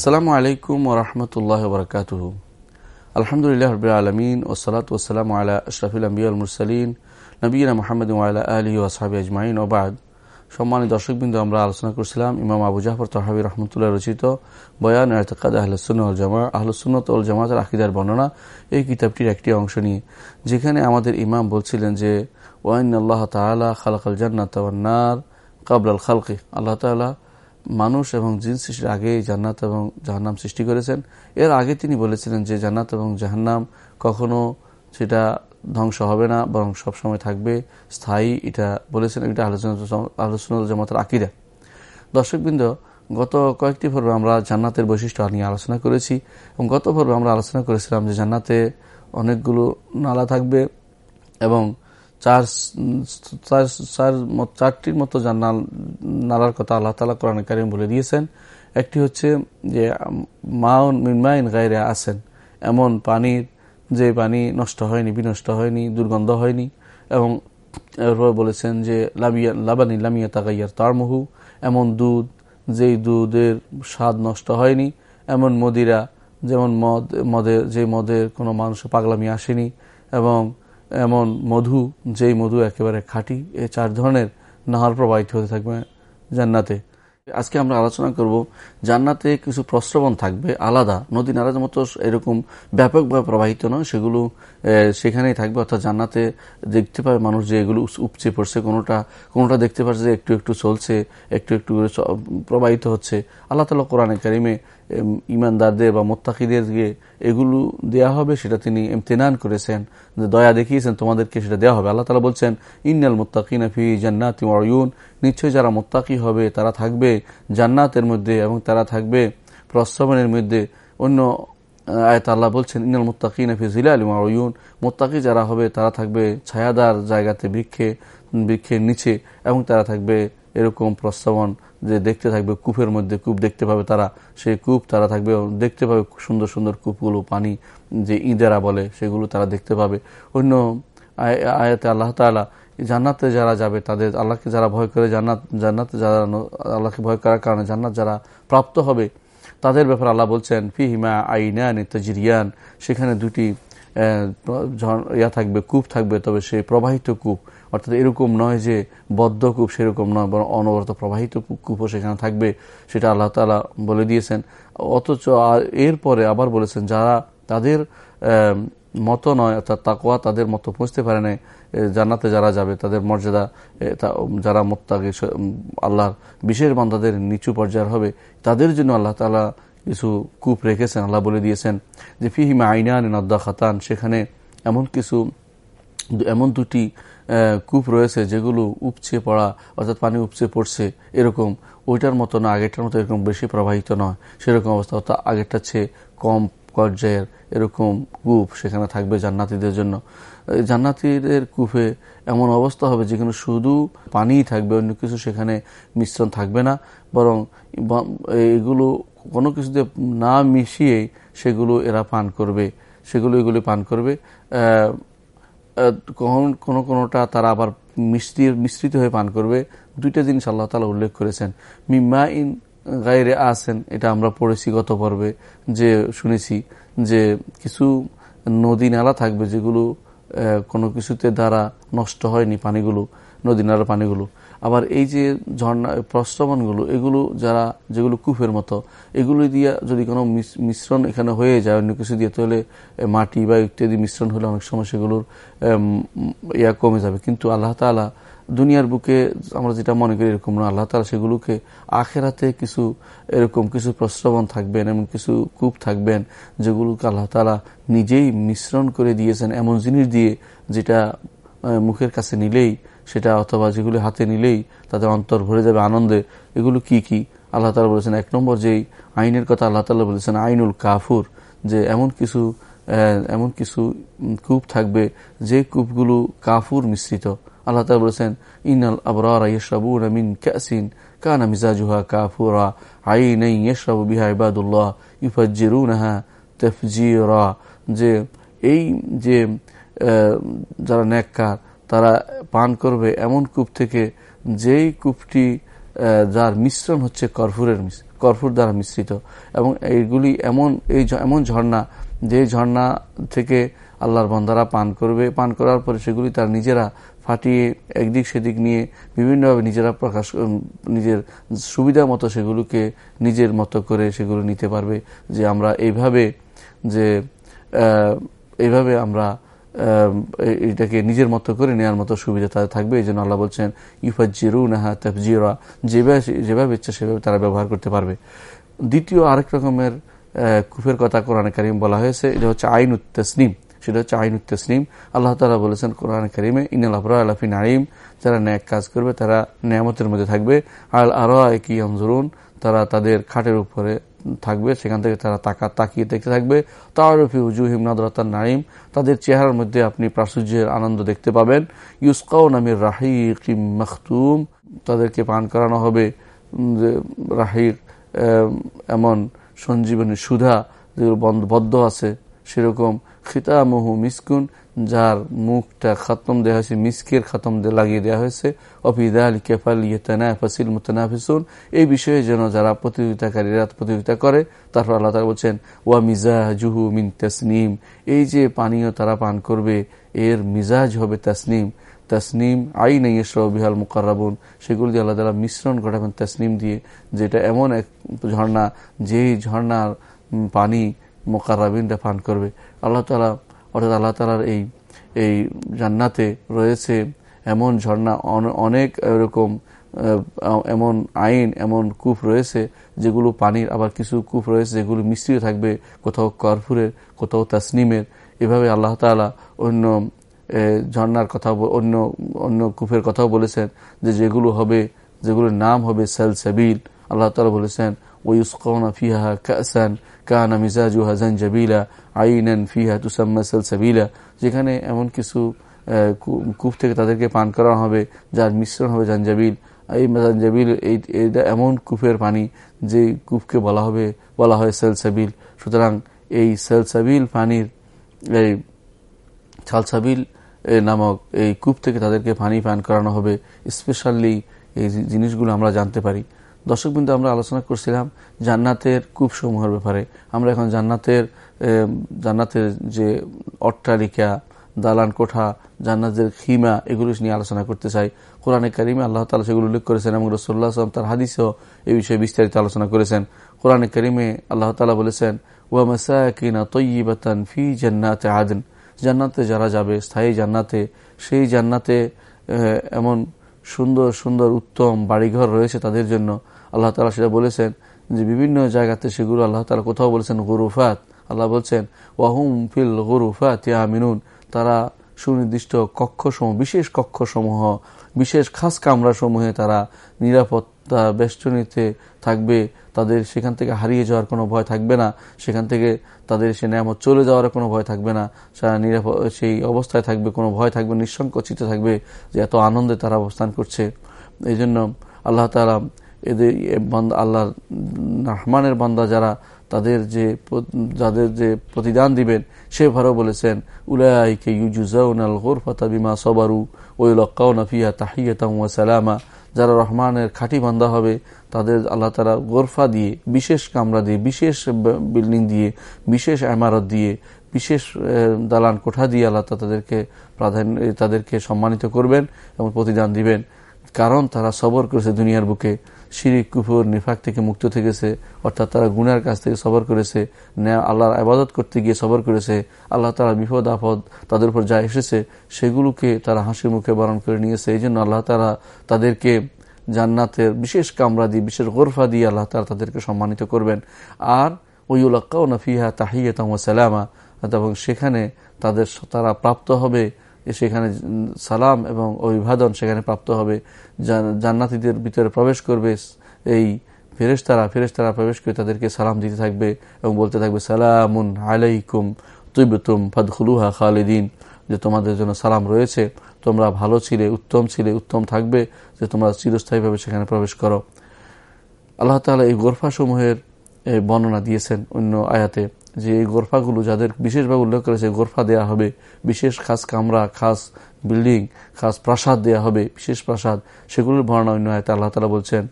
আসসালামু আলাইকুম ওরহমতুল্লাহ বরকাত আলহামদুলিল্লাহ রবিল আলমিন ওসলাত ওসালাম আলা আশরাফুল আম্বিউল মুরসালিন নবীনা মোহাম্মদ আল্লাহ আলী ওসাহাবি আজমাইন। ওবাদ সম্মানিত দর্শকবৃন্দ, আমরা আলোচনা করছিলাম ইমাম আবু জাফর তহাবি রহমতুল্লাহ রচিত বয়ান এরতকাদ আহলসুল জামা আহলসুন্নত উল জামাতের আকিদার বর্ণনা এই কিতাবটির একটি অংশ নিয়ে, যেখানে আমাদের ইমাম বলছিলেন যে ওয়াইন আল্লাহ তালা খালাকাল জান্নাত নার কাবলাল খালকি। আল্লাহ তালা মানুষ এবং জিন সৃষ্টির আগে জান্নাত এবং জাহান্নাম সৃষ্টি করেছেন। এর আগে তিনি বলেছিলেন যে জান্নাত এবং জাহান্নাম কখনো সেটা ধ্বংস হবে না, বরং সবসময় থাকবে। স্থায়ী এটা বলেছেন, এটা আলোচনা আলোচনা জামাতের আকিরা দর্শকবৃন্দ, গত কয়েকটি পর্বে আমরা জান্নাতের বৈশিষ্ট্য নিয়ে আলোচনা করেছি এবং গত পর্বে আমরা আলোচনা করেছিলাম যে জান্নাতে অনেকগুলো নালা থাকবে এবং চার চারটির মতো নালার কথা আল্লাহ তালা কোরআন কারিম বলে দিয়েছেন। একটি হচ্ছে যে মাউন মিনমাইন গাইরে আসেন এমন পানির যে পানি নষ্ট হয়নি, বিনষ্ট হয়নি, দুর্গন্ধ হয়নি, এবং এরপর বলেছেন যে, লাবিয়া, লাবানি লামিয়া তাকাইয়ার তারমহু, এমন দুধ, যেই দুধের স্বাদ নষ্ট হয়নি, এমন মদিরা, যেমন মদ, মদের, যে মদের কোনো মানুষ পাগলামি আসেনি, এবং এমন মধু, যেই মধু একেবারে খাঁটি, এ চার ধরনের নাহার প্রবাহিত হতে থাকবে জান্নাতে। আজকে আমরা আলোচনা করব, জান্নাতে কিছু প্রশ্রবণ থাকবে, আলাদা, নদী নালার মতো এরকম ব্যাপকভাবে প্রবাহিত নয়, সেগুলো সেখানেই থাকবে, অর্থাৎ জান্নাতে দেখতে পাবে মানুষ যে এগুলো উপচে পড়ছে, কোনোটা কোনোটা দেখতে পাচ্ছে যে একটু একটু চলছে, একটু একটু প্রবাহিত হচ্ছে। আল্লাহ তালা কোরআনে কারিমে ইমানদারদের বা মোত্তাকিদেরকে এগুলো দেয়া হবে, সেটা তিনি ইমতেনান করেছেন। দয়া দেখিয়েছেন তোমাদেরকে সেটা দেওয়া হবে। আল্লাহ তালা বলছেন, ইন্নাল মোত্তাকিনা ফি জান্নাত অয়ুন নিশ্চয়ই যারা মোত্তাকি হবে, তারা থাকবে জান্নাতের মধ্যে এবং তারা থাকবে প্রস্তাবনের মধ্যে। অন্য আয়ত আল্লাহ বলছেন ইনাল মোত্তাকিনা ফি জিলা আলিমা অয়ুন মোত্তাকি যারা হবে, তারা থাকবে ছায়াদার জায়গাতে, বৃক্ষে, বৃক্ষের নিচে এবং তারা থাকবে এরকম প্রস্তাবন যে দেখতে থাকবে কূপের মধ্যে, কূপ দেখতে পাবে তারা, সেই কূপ তারা থাকবে, দেখতে পাবে সুন্দর সুন্দর কূপগুলো, পানি যে ইঁদেরা বলে, সেগুলো তারা দেখতে পাবে। অন্য আয়াতে আল্লাহ তালা জান্নাতে যারা যাবে, তাদের আল্লাহকে যারা ভয় করে জান্নাত, জান্নাতে যারা আল্লাহকে ভয় করার কারণে জান্নাত যারা প্রাপ্ত হবে, তাদের ব্যাপারে আল্লাহ বলছেন, ফিহিমা আইনান তজিরিয়ান, সেখানে দুটি ইয়া থাকবে, কূপ থাকবে, তবে সেই প্রবাহিত কূপ। অর্থাৎ এরকম নয় যে বদ্ধ কূপ সেরকম নয়, বরং অনবরত প্রবাহিত কূপও সেখানে থাকবে, সেটা আল্লাহ তালা বলে দিয়েছেন। অথচ এরপরে আবার বলেছেন, যারা তাদের মতো নয়, অর্থাৎ তাকোয়া তাদের মতো পৌঁছতে পারে না জান্নাতে যারা যাবে, তাদের মর্যাদা যারা মোত্তাকে আল্লাহর বিশেষ বান্ধাদের নিচু পর্যায়ের হবে, তাদের জন্য আল্লাহ তালা কিছু কূপ রেখেছেন, আল্লাহ বলে দিয়েছেন যে, ফিহিমা আইনান নদ্দা খাতান সেখানে এমন কিছু, এমন দুটি কূপ রয়েছে, যেগুলো উপচে পড়া, অর্থাৎ পানি উপচে পড়ছে, এরকম। ওইটার মতো না, আগেরটার মতো এরকম বেশি প্রবাহিত নয়। সেরকম অবস্থা, অর্থাৎ আগেরটার চেয়ে কম পর্যায়ের এরকম কূপ সেখানে থাকবে জান্নাতিদের জন্য। জান্নাতিদের কূপে এমন অবস্থা হবে, যেখানে শুধু পানিই থাকবে, অন্য কিছু সেখানে মিশ্রণ থাকবে না, বরং এগুলো কোনো কিছুতে না মিশিয়ে সেগুলো এরা পান করবে। সেগুলো এগুলি পান করবে। কোনো কোনোটা তারা আবার মিষ্টি, মিশ্রিত হয়ে পান করবে, দুইটা জিনিস আল্লাহ তালা উল্লেখ করেছেন। মিম্মা ইন গায়ে আসেন এটা আমরা পড়েছি গত পর্বে, যে শুনেছি যে কিছু নদী নালা থাকবে যেগুলো কোনো কিছুতে দ্বারা নষ্ট হয়নি পানিগুলো, নদী নালার পানিগুলো। আবার এই যে ঝর্ণা, প্রস্রবণগুলো, এগুলো যারা, যেগুলো কূপের মতো, এগুলো দিয়ে যদি কোনো মিশ্রণ এখানে হয়ে যায়, অন্য কিছু দিয়ে, তাহলে মাটি বা ইত্যাদি মিশ্রণ হলে অনেক সময় সেগুলোর ইয়া কমে যাবে। কিন্তু আল্লাহ তালা দুনিয়ার বুকে, আমরা যেটা মনে করি এরকম না, আল্লাহ তালা সেগুলোকে আখেরাতে কিছু, এরকম কিছু প্রস্রবণ থাকবেন এমন কিছু কূপ থাকবেন, যেগুলোকে আল্লাহ তালা নিজেই মিশ্রণ করে দিয়েছেন, এমন জিনিস দিয়ে যেটা মুখের কাছে নিলেই সেটা অথবা যেগুলি হাতে নিলেই তাদের অন্তর ভরে যাবে আনন্দে। এগুলো কি কি? আল্লাহ তালা বলেছেন, এক নম্বর যেই আইনের কথা আল্লাহ তালা বলেছেন, আইনুল কাফুর, যে এমন কিছু এমন কিছু কূপ থাকবে, যে কূপগুলো কাফুর মিশ্রিত। আল্লাহ তালা বলেছেন ইনাল আবরার ইয়শরাবুন মিন কাসিন, কানা মিজাজুহা কাফুরা আইনাই ইয়শরাবু বিহা ইবাদুল্লাহ ইফাজ্জিরুনাহা তফজিরা। যে এই, যে যারা ন্যাক্কার তারা পান করবে এমন কূপ থেকে যেই কূপটি যার মিশ্রণ হচ্ছে কর্ফুরের কর্ফুর দ্বারা মিশ্রিত। এবং এইগুলি এমন, এই এমন ঝর্ণা, যে ঝর্ণা থেকে আল্লাহর বন্দারা পান করবে। পান করার পরে সেগুলি তার নিজেরা ফাটিয়ে একদিক সেদিক নিয়ে বিভিন্নভাবে নিজেরা প্রকাশ নিজের সুবিধা মতো সেগুলোকে নিজের মতো করে সেগুলো নিতে পারবে। যে আমরা এইভাবে, যে এইভাবে আমরা এটাকে নিজের মতো করে নেওয়ার মতো সুবিধা তাদের থাকবে, এই জন্য আল্লাহ বলছেন ইউফা জিরু নাহা তফজিরা। যেভাবে যেভাবে ইচ্ছা সেভাবে তারা ব্যবহার করতে পারবে। দ্বিতীয় আরেক রকমের কুফের কথা কোরআনে কারিম বলা হয়েছে, এটা হচ্ছে আইন উত্তসনিম সেটা হচ্ছে আইন উত্তসনিম আল্লাহ তালা বলেছেন কোরআন করিমে ইনাল আবরা আলাফি নাইম যারা ন্যাক কাজ করবে, তারা নিয়ামতের মধ্যে থাকবে। আরও কি আমজরুন তারা তাদের খাটের উপরে থাকবে, সেখান থেকে তারা তাকা, তাকিয়ে দেখতে থাকবে। তারফি উজুহিম নাদরাতার নাইম তাদের চেহারার মধ্যে আপনি প্রাচুর্যের আনন্দ দেখতে পাবেন। ইউসকাও নামের রাহিম মখতুম, তাদেরকে পান করানো হবে রাহিক এমন সঞ্জীবনী সুধা, যেগুলো বদ্ধ আছে, সেরকম খিতামহু মিসকুন যার মুখটা খতম দেওয়া হয়েছে, মিসকের খতম লাগিয়ে দেওয়া হয়েছে। অফিদা আল কেফাল ইয়েতানা ফাসিল মুতানাফিসুন। এই বিষয়ে যেন যারা প্রতিযোগিতাকারীরা প্রতিযোগিতা করে, তারপর আল্লাহ তালা বলছেন, ওয়া মিজাহ জুহু মিন তসনিম। এই যে পানীয় তারা পান করবে, এর মিজাজ হবে তসনিম। তসনিম আই নেই বিহাল মুকাররাবুন। সেগুলি আল্লাহ তালা মিশ্রণ ঘটাবেন তসনিম দিয়ে, যেটা এমন এক ঝর্ণা, যেই ঝর্ণার পানি মোকাররাবিনরা পান করবে। আল্লাহ তালা অর্থাৎ আল্লাহ তালার এই এই জান্নাতে রয়েছে এমন ঝর্ণা অনেক এরকম এমন আইন, এমন কূপ রয়েছে যেগুলো পানির আবার কিছু কূপ রয়েছে যেগুলো মিশ্রিত থাকবে, কোথাও কর্ফুরের, কোথাও তাসনিমের। এভাবে আল্লাহ তালা অন্য ঝর্নার কথা অন্য অন্য কূপের কথাও বলেছেন যে যেগুলো হবে, যেগুলোর নাম হবে সেল সাবিল আল্লাহ তালা বলেছেন ওয়ুসকৌনা ফিহা কাসান কানা মিজাজুহা জাবিলা আইনান ফিহা তুসাম্মা সাবিলা যেখানে এমন কিছু কূপ থেকে তাদেরকে পান করা হবে, যার মিশ্রণ হবে জাঞ্জাবিল। এই জাঞ্জাবিল, এই এমন কূপের পানি যে কূপকে বলা হবে, বলা হয় সেলসাবিল। সুতরাং এই সেলসাবিল পানির, এই ছালসাবিল নামক এই কূপ থেকে তাদেরকে পানি পান করানো হবে। স্পেশালি এই জিনিসগুলো আমরা জানতে পারি। দর্শক বিন্দু আমরা আলোচনা করছিলাম জান্নাতের কূপসমূহের ব্যাপারে। আমরা এখন জান্নাতের জান্নাতের যে অট্টালিকা, দালান কোঠা, জান্নাতের খিমা, এগুলো নিয়ে আলোচনা করতে চাই। কোরআনে কারিমে আল্লাহ তালা সেগুলো উল্লেখ করেছেন এবং রসোল্লা আসলাম তার হাদিসও এই বিষয়ে বিস্তারিত আলোচনা করেছেন। কোরআনে কারিমে আল্লাহ তালা বলেছেন, ওয়া মাসাকিনা ফি জান্নাতে আদন। জান্নাতে যারা যাবে, স্থায়ী জান্নাতে, সেই জান্নাতে এমন সুন্দর সুন্দর, উত্তম বাড়িঘর রয়েছে তাদের জন্য। আল্লাহ তালা সেটা বলেছেন যে বিভিন্ন জায়গাতে সেগুলো আল্লাহ তালা কোথাও বলেছেন গরুফাত। আল্লাহ বলছেন, ওয়াহুম ফিল গরুফাত মিনুন তারা সুনির্দিষ্ট কক্ষসমূহ, বিশেষ কক্ষসমূহ, বিশেষ খাস কামরাসমূহে তারা নিরাপত্তা বেষ্টনীতে থাকবে। তাদের সেখান থেকে হারিয়ে যাওয়ার কোনো ভয় থাকবে না। সেখান থেকে তাদের সে নামত চলে যাওয়ার কোনো ভয় থাকবে না। নিরাপদ সেই অবস্থায় থাকবে, কোনো ভয় থাকবে, নিঃসংকোচিত থাকবে যে এত আনন্দে তারা অবস্থান করছে। এই জন্য আল্লাহ তালা এদের আল্লাহ রহমানের বান্দা যারা, তাদের যে যাদের যে প্রতিদান দিবেন, সে ভারও বলেছেন, উলাইকে ইউজুজাউনাল গোরফাতা বিমা সবারু ওই লক্কাউ নাফিয়া তাহিয়াতাম সালামা। যারা রহমানের খাঁটি বান্দা হবে, তাদের আল্লাহ তারা গোরফা দিয়ে, বিশেষ কামরা দিয়ে, বিশেষ বিল্ডিং দিয়ে, বিশেষ এমারত দিয়ে, বিশেষ দালান কোঠা দিয়ে আল্লাহ তাদেরকে প্রাধান্য, তাদেরকে সম্মানিত করবেন এবং প্রতিদান দিবেন। কারণ তারা সবর করেছে দুনিয়ার বুকে। শিরিক, কুফুর, নিফাক থেকে মুক্ত থেকেছে অর্থাৎ তারা গুনার কাছ থেকে সবর করেছে। আল্লাহর আবাদত করতে গিয়ে সবর করেছে। আল্লাহ তারা বিপদ আপদ তাদের উপর যা এসেছে, সেগুলোকে তারা হাসি মুখে বরণ করে নিয়েছে। এই জন্য আল্লাহ তারা তাদেরকে জান্নাতের বিশেষ কামরা দিয়ে, বিশেষ গোরফা দিয়ে আল্লাহ তারা তাদেরকে সম্মানিত করবেন। আর ওইউল্লাক্কাউ নফিহা তাহিয়াতাম সালামা এবং সেখানে তাদের, তারা প্রাপ্ত হবে সেখানে সালাম এবং অভিবাদন সেখানে প্রাপ্ত হবে। জান্নাতিদের ভিতরে প্রবেশ করবে এই ফেরেশতারা। ফেরেশতারা প্রবেশ করে তাদেরকে সালাম দিতে থাকবে এবং বলতে থাকবে, সালামুন আলাইকুম তুইবতুম ফাদখুলুহা খালিদিন। যে তোমাদের জন্য সালাম রয়েছে। তোমরা ভালো ছিলে, উত্তম ছিলে, উত্তম থাকবে যে তোমরা চিরস্থায়ীভাবে সেখানে প্রবেশ করো। আল্লাহ তালা এই গোরফাসমূহের বর্ণনা দিয়েছেন অন্য আয়াতে। যে এই গোরফাগুলো যাদের বিশেষভাবে উল্লেখ করেছে গোরফা দেয়া হবে, বিশেষ খাস কামরা, খাস বিল্ডিং, খাস প্রাসাদ দেয়া হবে, বিশেষ প্রাসাদ, সেগুলোর বর্ণনা অন্য হয় আল্লাহ তালা বলছেন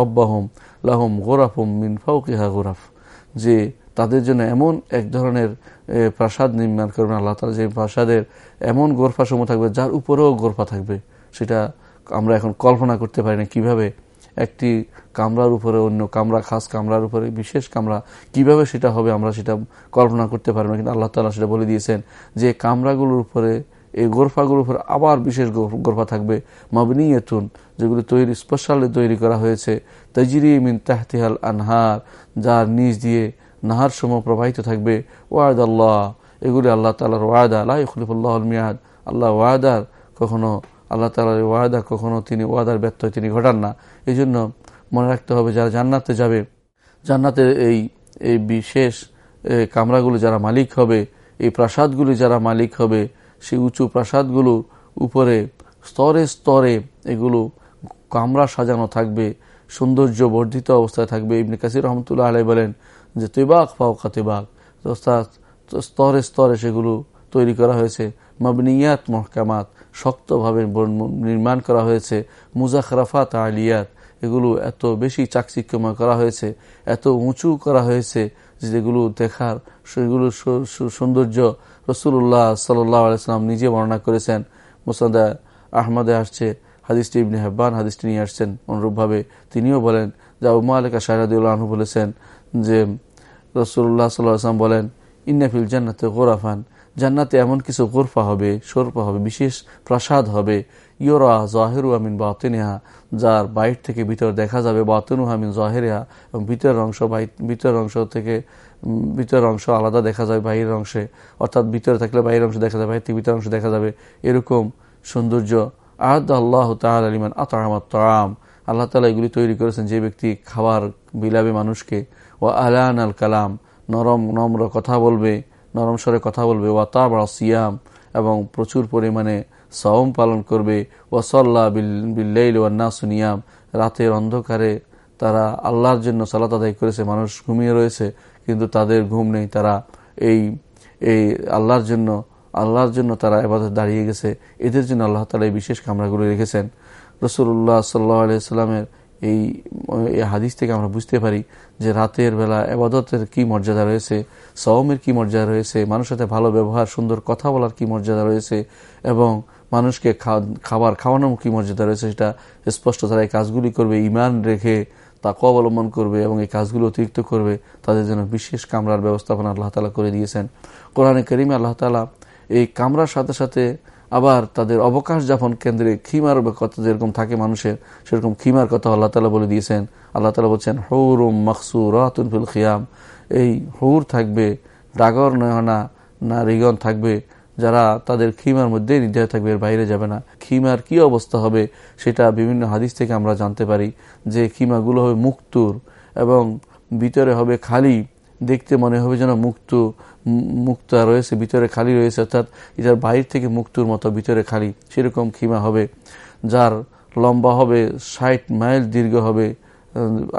রব্বাহম, লাহম গোরাফুম মিন ফাউকিহা গোরাফ। যে তাদের জন্য এমন এক ধরনের প্রাসাদ নির্মাণ করবেন আল্লাহ তালা যে প্রাসাদের এমন গোরফা সমূহ থাকবে যার উপরেও গোরফা থাকবে। সেটা আমরা এখন কল্পনা করতে পারি না কীভাবে। একটি কামরার উপরে, অন্য কামরা, খাস কামরার উপরে, বিশেষ কামরা, কীভাবে সেটা হবে আমরা সেটা কল্পনা করতে পারি না, কিন্তু আল্লাহ তালা সেটা বলে দিয়েছেন যে কামরাগুলোর উপরে, এই গোরফাগুলোর উপরে আবার বিশেষ গোরফা থাকবে। মাবনিয়েতুন, যেগুলো তৈরি, স্পেশালি তৈরি করা হয়েছে। তজিরি মিন তাহতিহাল আনহার, যার নিজ দিয়ে নাহার সময় প্রবাহিত থাকবে। ওয়াদ আল্লাহ এগুলি আল্লাহ তালার ওয়াদা। আল্লাহ খলিফুল্লাহ মিয়াদ, আল্লাহ ওয়াদার কখনো আল্লাহ তালার ওয়াদা কখনো তিনি, ওয়াদার ব্যত্যয় তিনি ঘটান না। এই জন্য মনে রাখতে হবে যারা জান্নাতে যাবে, জান্নাতের এই এই বিশেষ কামরাগুলো যারা মালিক হবে, এই প্রাসাদগুলি যারা মালিক হবে, সেই উঁচু প্রাসাদগুলো উপরে স্তরে স্তরে এগুলো কামরা সাজানো থাকবে, সৌন্দর্য বর্ধিত অবস্থায় থাকবে। ইবনে কাসির রহমতুল্লাহ আলাই বলেন যে তেবাক ফাওকা তেবাক। স্তরে স্তরে সেগুলো তৈরি করা হয়েছে। মবনিয়াত মহকামাত, শক্তভাবে নির্মাণ করা হয়েছে। মুজাখরাফাত আলিয়াত, এগুলো এত বেশি চাকচিক্যময় করা হয়েছে, এত উঁচু করা হয়েছে যেগুলো দেখার, সেগুলো সৌন্দর্য রসুল্লাহ সাল্লাম নিজে বর্ণনা করেছেন। মুসাদা আহমদে আসছে, হাদিসটি ইবনে হেব্বান হাদিসটি নিয়ে আসছেন অনুরূপভাবে। তিনিও বলেন, যা উমা আলিকা শাহরাদুল্লাহ আনহু বলেছেন যে রসুল্লাহ সাল্লাম বলেন ইন্নাফিল জান্নাতে গোরাফান। জান্নাতে এমন কিছু গোরফা হবে, সরফা হবে, বিশেষ প্রাসাদ হবে। ইয়োরা জাহেরু আমিন বাতেনেহা, যার বাইর থেকে ভিতর দেখা যাবে। বাতনু আমিন জাহেরেহা, এবং ভিতরের অংশ ভিতরের অংশ থেকে ভিতরের অংশ আলাদা দেখা যাবে বাইরের অংশে। অর্থাৎ ভিতরে থাকলে বাইরের অংশ দেখা যাবে, বাইরে থেকে ভিতরের অংশ দেখা যাবে। এরকম সৌন্দর্য। আহাদ আল্লাহ তাল আলিমান আতামাত তাম আল্লাহ তালা এগুলি তৈরি করেছেন যে ব্যক্তি খাবার বিলাবে মানুষকে। ও আলান আল কালাম, নরম, নম্র কথা বলবে। নরম স্বরে কথা বলবে। ওয়াতাব সিয়াম, এবং প্রচুর পরিমাণে সওম পালন করবে। ওয়াসল্লা বিল্লাইল ওয়ান্না সুনিয়াম রাতের অন্ধকারে তারা আল্লাহর জন্য সালাত আদায় করেছে, মানুষ ঘুমিয়ে রয়েছে, কিন্তু তাদের ঘুম নেই। তারা এই এই আল্লাহর জন্য আল্লাহর জন্য তারা এবাদত দাঁড়িয়ে গেছে। এদের জন্য আল্লাহ তালা এই বিশেষ কামরাগুলো রেখেছেন। রসুল্লাহ সাল্লাহ আলিয়া এই হাদিস থেকে আমরা বুঝতে পারি যে রাতের বেলা এবাদতের কি মর্যাদা রয়েছে, সওমের কি মর্যাদা রয়েছে, মানুষের সাথে ভালো ব্যবহার, সুন্দর কথা বলার কি মর্যাদা রয়েছে, এবং মানুষকে খাবার খাওয়ানোর কি মর্যাদা রয়েছে সেটা স্পষ্ট তারা এই কাজগুলি করবে ইমান রেখে তাকে অবলম্বন করবে এবং এই কাজগুলো অতিরিক্ত করবে, তাদের জন্য বিশেষ কামরার ব্যবস্থাপনা আল্লাহ তালা করে দিয়েছেন। কোরআনে করিমে আল্লাহ তালা এই কামরার সাথে সাথে আবার তাদের অবকাশ যাপন কেন্দ্রে খিমার কথা যেরকম থাকে মানুষের, সেরকম খিমার কথা আল্লাহ তালা বলে দিয়েছেন। আল্লাহ তালা বলছেন, হৌরুম মকসুর রাতুল খিয়াম। এই হৌর থাকবে, ডাগর নয়না না রিগন থাকবে, যারা তাদের খিমার মধ্যেই নির্ধারিত থাকবে, এর বাইরে যাবে না। খিমার কি অবস্থা হবে সেটা বিভিন্ন হাদিস থেকে আমরা জানতে পারি যে খিমাগুলো হবে মুক্তুর এবং ভিতরে হবে খালি। দেখতে মনে হবে যেন মুক্ত মুক্তা রয়েছে, ভিতরে খালি রয়েছে, অর্থাৎ এটার বাহির থেকে মুক্তুর মতো ভিতরে খালি। সেরকম ক্ষীমা হবে, যার লম্বা হবে ষাট মাইল দীর্ঘ হবে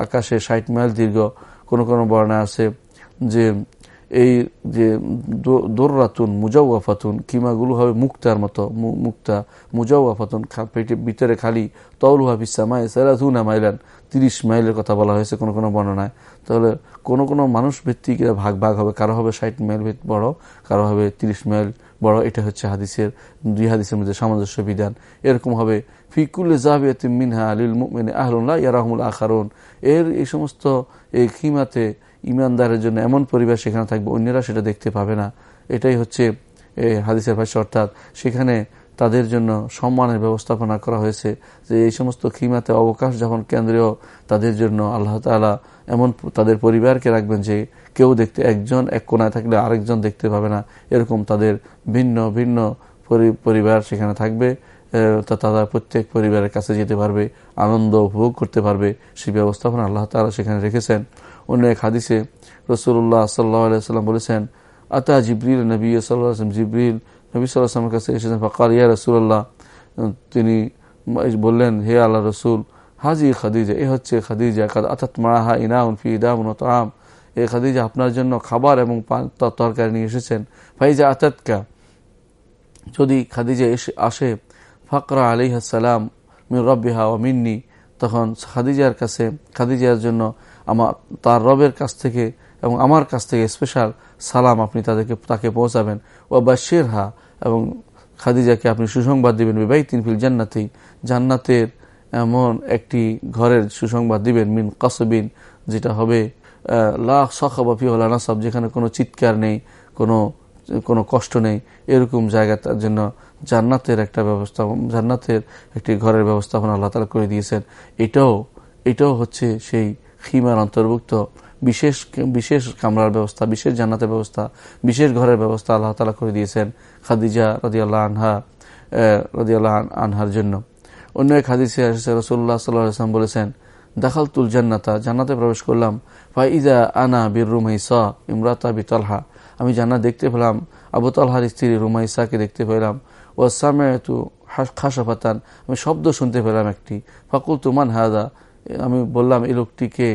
আকাশে ষাট মাইল দীর্ঘ। কোন কোনো বর্ণা আছে যে এই যে দোররাতুন মুজাউফাতুন কিমাগুলো হবে মুক্তার মতো মুক্তা মুজাউফাতুন ভিতরে খালি তৌল হাফিসামাই সেরাধুনা মাইলান, তিরিশ মাইলের কথা বলা হয়েছে কোনো কোনো বর্ণনায়। তাহলে কোনো কোনো মানুষ ভিত্তিক ভাগ ভাগ হবে, কারও হবে ষাট মাইল বড়, কারও হবে তিরিশ মাইল বড়, এটা হচ্ছে হাদিসের, দুই হাদিসের মধ্যে সামঞ্জস্য বিধান। এরকম হবে ফিকুল জাহিয়াত মিনহা আলিল মুমিন আহরুল্লাহ ইয়ারাহমুল আখারুন। এর এই সমস্ত এই খিমাতে ইমানদারের জন্য এমন পরিবেশ সেখানে থাকবে, অন্যরা সেটা দেখতে পাবে না। এটাই হচ্ছে হাদিসের ভাষ্য, অর্থাৎ সেখানে তাদের জন্য সম্মানের ব্যবস্থাপনা করা হয়েছে যে এই সমস্ত খিমাতে অবকাশ যখন কেন্দ্রীয় তাদের জন্য আল্লাহ তালা এমন তাদের পরিবারকে রাখবেন যে কেউ দেখতে, একজন এক কোনায় থাকলে আরেকজন দেখতে পাবে না। এরকম তাদের ভিন্ন ভিন্ন পরিবার সেখানে থাকবে তারা প্রত্যেক পরিবারের কাছে যেতে পারবে, আনন্দ উপভোগ করতে পারবে। সেই ব্যবস্থাপনা আল্লাহ তালা সেখানে রেখেছেন। অন্য এক হাদিসে রসুল্লাহ সাল্লাম বলেছেন, আতা জিবরিল নবী সাল্লাম জিবরিল নবী সাল্লাহামের কাছে এসেছেন। ফকার ইয়া রসুল্লাহ তিনি বললেন, হে আল্লাহ রসুল, হাজি খাদিজা, এ হচ্ছে খাদিজা, কাদ আতাত মারাহা ইনাউন ফি ইদামুন তাম এ খাদিজা আপনার জন্য খাবার এবং তরকারি নিয়ে এসেছেন। ফাইজা আতাতকা, যদি খাদিজা এসে আসে, ফাকরা আলিহাসালাম মির রব্বিহা ও মিন্নি, তখন খাদিজার কাছে, খাদিজার জন্য আমার, তার রবের কাছ থেকে এবং আমার কাছ থেকে স্পেশাল সালাম আপনি তাদেরকে, তাকে পৌঁছাবেন। ও বাশির হা এবং খাদিজাকে আপনি সুসংবাদ দিবেন বিবাহ তিনফিল জান্নাতি, জান্নাতের এমন একটি ঘরের সুসংবাদ দিবেন, মিন কাসবিন, যেটা হবে লাখ সখাবাফি হলা নাসব, যেখানে কোনো চিৎকার নেই, কোনো কোনো কষ্ট নেই, এরকম জায়গা তার জন্য জান্নাতের একটা ব্যবস্থা, জান্নাতের একটি ঘরের ব্যবস্থাপনা আল্লাহ তালা করে দিয়েছেন। এটাও এটাও হচ্ছে সেই খিমার অন্তর্ভুক্ত, বিশেষ বিশেষ কামরার ব্যবস্থা, বিশেষ জান্নাতের ব্যবস্থা, বিশেষ ঘরের ব্যবস্থা আল্লাহ তালা করে দিয়েছেন খাদিজা রদিয়াল্লাহ আনহা রদিয়াল্লাহ আনহার জন্য। অন্য এক হাদিসে রসুল্লাহ সাল্লাম বলেছেন দাখাল তুল জান্নাতা, জান্নাতে প্রবেশ করলাম, ফাইজা আনা বীর রুমাইসা ইমরাতা বি তলহা। আমি জান্নাত দেখতে পেলাম, আবু তলহার স্ত্রী রুমাইসাকে দেখতে পেলাম ও সামেতু খাসাফাতান আমি শব্দ শুনতে পেলাম একটি। ফাকুল তুমান হাদা? আমি বললাম, এই লোকটিকে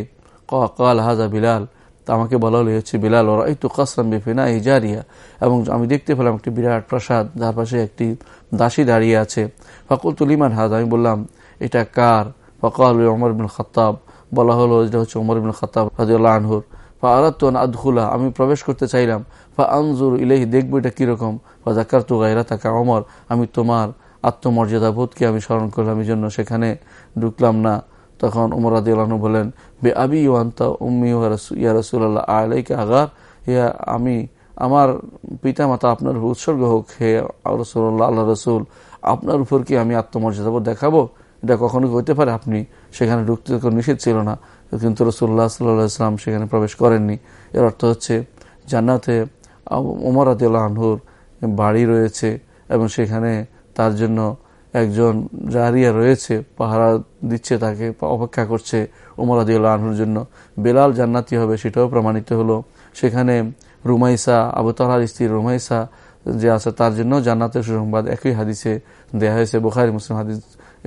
কাল হাজা বিলাল। তা আমাকে বলা হলো হচ্ছে বিলাল, ওরা এই তো কাসরাম বেফিনা ইজারিয়া এবং আমি দেখতে পেলাম একটি বিরাট প্রাসাদ, যার পাশে একটি দাসী দাঁড়িয়ে আছে। ফাকুল তুলিমান হাজ, আমি বললাম, এটা কার? ফকাল অমর বিন খতাব বলা হলো এটা হচ্ছে অমর বিন খতাব রাজিউল্লাহ আনহুর। ফা আরাত্তন আদখুলা, আমি প্রবেশ করতে চাইলাম। ফা আনজুর ইলেহি দেখব এটা কীরকম ফা জাকার তু গাইরা থাকা অমর আমি তোমার আত্মমর্যাদা বোধকে আমি স্মরণ করলাম, এই জন্য সেখানে ঢুকলাম না। তখন উমর আদিউল্লাহনু বলেন, বে আবি ওয়ান্তা উম্মি ইয়া রসুল্লাহ আলাইকে আগার? ইয়া, আমি, আমার পিতা মাতা আপনার উৎসর্গ হোক, হে রসুল্লাহ আল্লাহ রসুল, আপনার উপর কি আমি আত্মমর্যাদা দেখাবো? এটা কখনো হইতে পারে? আপনি সেখানে ঢুকতে নিষেধ ছিল না, কিন্তু রসুল্লাহ সাল্লাহ ইসলাম সেখানে প্রবেশ করেননি। এর অর্থ হচ্ছে, জান্নাতে ওমর আদিউল্লাহ আনহুর বাড়ি রয়েছে এবং সেখানে তার জন্য একজন জারিয়া রয়েছে, পাহারা দিচ্ছে তাকে, অপেক্ষা করছে ওমর আদিউল্লাহ আনহুর জন্য। বেলাল জান্নাতি হবে সেটাও প্রমাণিত হলো। সেখানে রুমাইসা, আবু তালার স্ত্রী রুমাইসা যে আছে তার জন্য জান্নাতের সুসংবাদ একই হাদিসে দেয়া হয়েছে। বুখারি, মুসলিম হাদিস,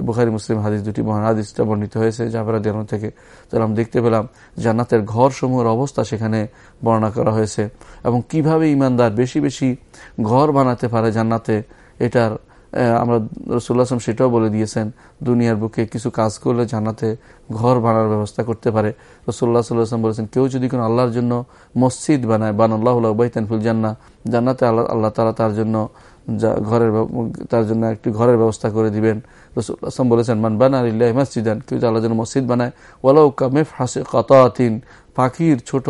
বুখারি, মুসলিম হাদিস দুটি মহান হাদিসটা বর্ণিত হয়েছে। জাফরা দেন থেকে তাহলে আমি দেখতে পেলাম জান্নাতের ঘর সমূহের অবস্থা সেখানে বর্ণনা করা হয়েছে। এবং কীভাবে ইমানদার বেশি বেশি ঘর বানাতে পারে জান্নাতে, এটার আমরা রসুল্লাহ আসলাম সেটাও বলে দিয়েছেন, দুনিয়ার বুকে কিছু কাজ করলে জানাতে ঘর বানার ব্যবস্থা করতে পারে। রসুল্লাহ সাল্লাহাম বলেছেন, কেউ যদি কোনো আল্লাহর জন্য মসজিদ বানায় বান আল্লাহ জান্না জান্নাতে আল্লাহ আল্লাহ তালা তার জন্য ঘরের তার জন্য একটি ঘরের ব্যবস্থা করে দিবেন। রসুল্লাহ আসলাম বলেছেন, মান বানা আল্লাহ মসজিদান কেউ যদি আল্লাহর জন্য মসজিদ বানায়, ওয়ালাউ কামেফ হাসে কতাতিন পাখির ছোট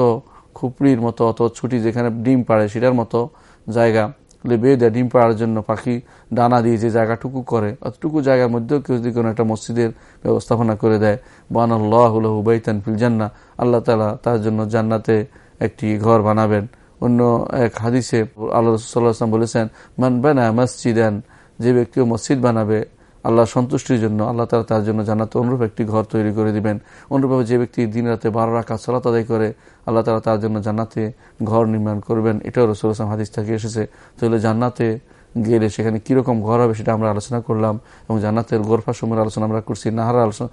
খুপড়ির মতো অত ছুটি যেখানে ডিম পাড়ে সেটার মতো জায়গা। দেয় ডিম পাড়ার জন্য পাখি ডানা দিয়ে যে জায়গাটুকু করে, অতটুকু জায়গার মধ্যেও কেউ যদি কোনো একটা মসজিদের ব্যবস্থাপনা করে দেয়। বান আল্লাহ বাইতান ফিল জান্না আল্লাহ তালা তার জন্য জান্নাতে একটি ঘর বানাবেন। অন্য এক হাদিসে আল্লাহ রসুল্লাহাম বলেছেন, মান বানা মসজিদান যে ব্যক্তিও মসজিদ বানাবে আল্লাহ সন্তুষ্টির জন্য, আল্লাহ তালা তার জন্য জানাতে অনুরূপ একটি ঘর তৈরি করে দিবেন। অনুরূপভাবে যে ব্যক্তি দিন রাতে বারো রাখা সলাত আদায় করে, আল্লাহ তালা তার জন্য জান্নাতে ঘর নির্মাণ করবেন। এটাও রসুল আসলাম হাদিস থেকে এসেছে। তাহলে জান্নাতে গেলে সেখানে কীরকম ঘর হবে সেটা আমরা আলোচনা করলাম এবং জান্নাতের গোরফা সময়ের আলোচনা আমরা করছি, নাহার আলোচনা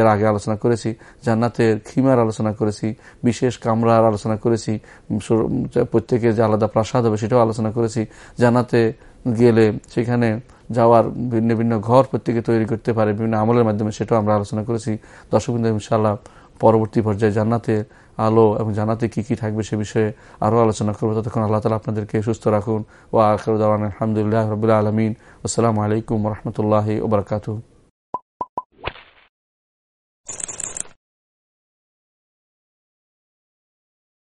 এর আগে আলোচনা করেছি, জান্নাতের খিমার আলোচনা করেছি, বিশেষ কামরার আলোচনা করেছি প্রত্যেকের যে আলাদা প্রাসাদ হবে সেটাও আলোচনা করেছি। জান্নাতে গেলে সেখানে যাওয়ার ভিন্ন ভিন্ন ঘর প্রত্যেকে তৈরি করতে পারে, বিভিন্ন আমলের মাধ্যমে, সেটাও আমরা আলোচনা করেছি। দর্শক ইনশাআল্লাহ পরবর্তী পর্যায়ে জান্নাতে আলো এবং জানাতে কি কি থাকবে সে বিষয়ে আরও আলোচনা করব। ততক্ষণ আল্লাহ তালা আপনাদেরকে সুস্থ রাখুন। ও আখরুদ্দান আলহামদুলিল্লাহ রবিল্লা আলমিন। আসসালামু আলাইকুম রহমতুল্লাহ ওবরাকাতু